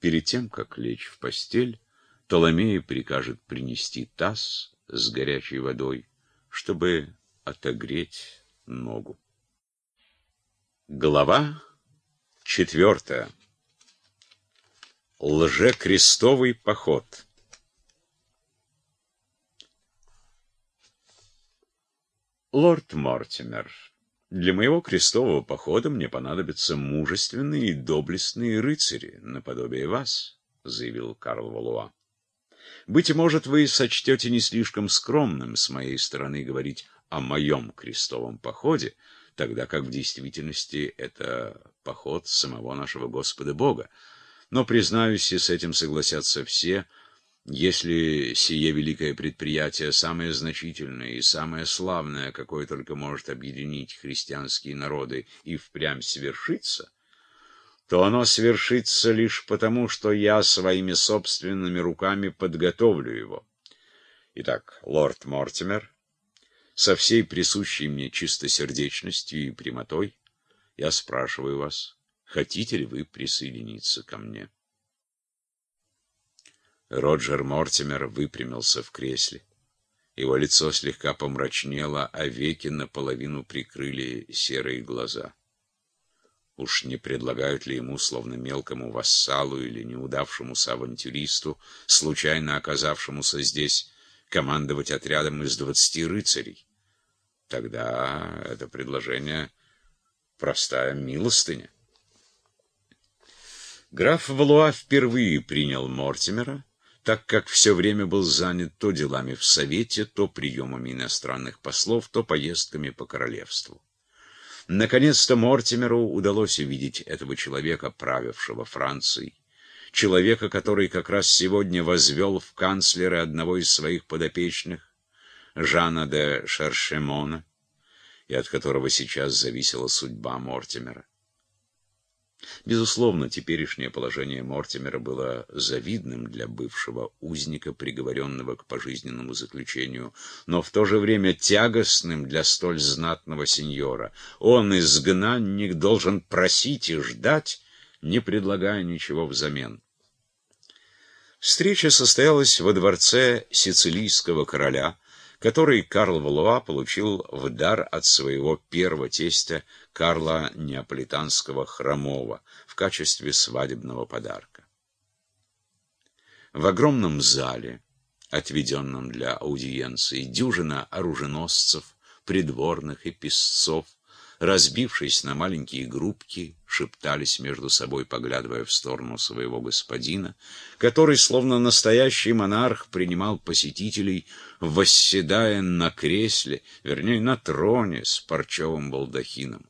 Перед тем, как лечь в постель, Толомея прикажет принести таз с горячей водой, чтобы отогреть ногу. Глава четвертая. Лжекрестовый поход. Лорд Мортимер, для моего крестового похода мне понадобятся мужественные и доблестные рыцари, наподобие вас, — заявил Карл Валуа. Быть может, вы сочтете не слишком скромным с моей стороны говорить о моем крестовом походе, тогда как в действительности это поход самого нашего Господа Бога. Но, признаюсь, и с этим согласятся все — если сие великое предприятие самое значительное и самое славное, какое только может объединить христианские народы, и впрямь свершится, то оно свершится лишь потому, что я своими собственными руками подготовлю его. Итак, лорд Мортимер, со всей присущей мне чистосердечностью и прямотой, я спрашиваю вас, хотите ли вы присоединиться ко мне? Роджер Мортимер выпрямился в кресле. Его лицо слегка помрачнело, а веки наполовину прикрыли серые глаза. Уж не предлагают ли ему, словно мелкому вассалу или неудавшемуся авантюристу, случайно оказавшемуся здесь, командовать отрядом из двадцати рыцарей? Тогда это предложение простая милостыня. Граф Валуа впервые принял Мортимера, так как все время был занят то делами в Совете, то приемами иностранных послов, то поездками по королевству. Наконец-то Мортимеру удалось увидеть этого человека, правившего Францией, человека, который как раз сегодня возвел в канцлеры одного из своих подопечных, Жана де Шершемона, и от которого сейчас зависела судьба Мортимера. Безусловно, теперешнее положение Мортимера было завидным для бывшего узника, приговоренного к пожизненному заключению, но в то же время тягостным для столь знатного сеньора. Он, изгнанник, должен просить и ждать, не предлагая ничего взамен. Встреча состоялась во дворце сицилийского короля, который Карл Валуа получил в дар от своего первого тестя Карла Неаполитанского Хромова в качестве свадебного подарка. В огромном зале, отведенном для аудиенции, дюжина оруженосцев, придворных и песцов разбившись на маленькие группки, шептались между собой, поглядывая в сторону своего господина, который, словно настоящий монарх, принимал посетителей, восседая на кресле, вернее, на троне с парчевым балдахином.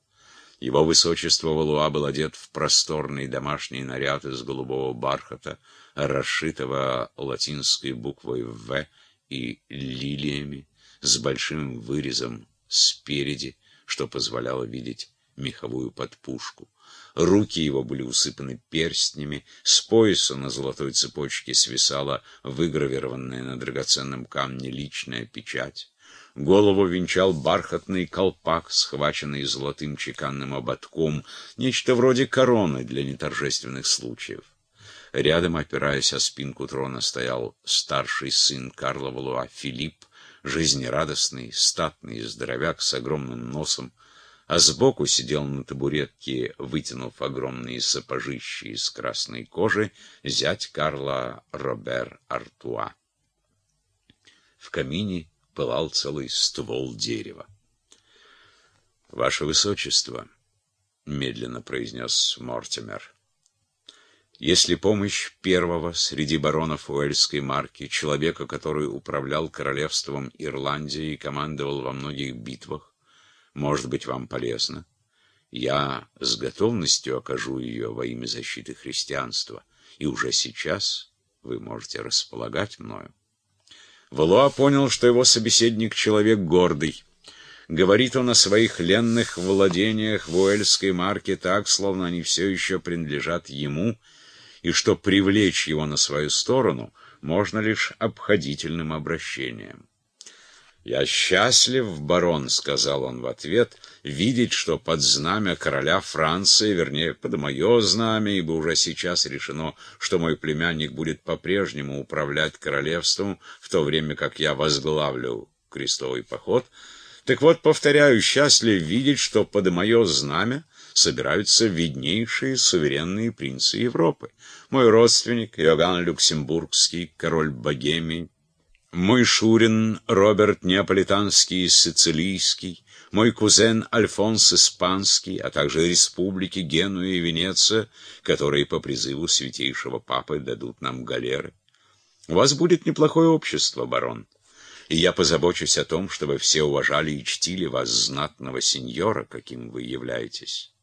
Его высочество Валуа был одет в просторный домашний наряд из голубого бархата, расшитого латинской буквой «В» и лилиями, с большим вырезом спереди, что позволяло видеть меховую подпушку. Руки его были усыпаны перстнями, с пояса на золотой цепочке свисала выгравированная на драгоценном камне личная печать. Голову венчал бархатный колпак, схваченный золотым чеканным ободком, нечто вроде короны для неторжественных случаев. Рядом, опираясь о спинку трона, стоял старший сын Карла Валуа Филипп, жизнерадостный, статный здоровяк с огромным носом, а сбоку сидел на табуретке, вытянув огромные сапожищи из красной кожи, зять Карла Робер Артуа. В камине пылал целый ствол дерева. «Ваше Высочество», — медленно произнес Мортимер, — если помощь первого среди баронов Уэльской марки, человека, который управлял королевством Ирландии и командовал во многих битвах, может быть вам полезна, я с готовностью окажу ее во имя защиты христианства, и уже сейчас вы можете располагать мною. Валуа понял, что его собеседник — человек гордый. Говорит он о своих ленных владениях в Уэльской марке так, словно они все еще принадлежат ему — и что привлечь его на свою сторону можно лишь обходительным обращением. «Я счастлив, барон», — сказал он в ответ, — «видеть, что под знамя короля Франции, вернее, под мое знамя, ибо уже сейчас решено, что мой племянник будет по-прежнему управлять королевством, в то время как я возглавлю крестовый поход. Так вот, повторяю, счастлив видеть, что под мое знамя собираются виднейшие суверенные принцы Европы. Мой родственник Иоганн Люксембургский, король Богемии, мой Шурин Роберт Неаполитанский и Сицилийский, мой кузен Альфонс Испанский, а также республики Генуя и Венеция, которые по призыву святейшего папы дадут нам галеры. У вас будет неплохое общество, барон, и я позабочусь о том, чтобы все уважали и чтили вас знатного сеньора, каким вы являетесь.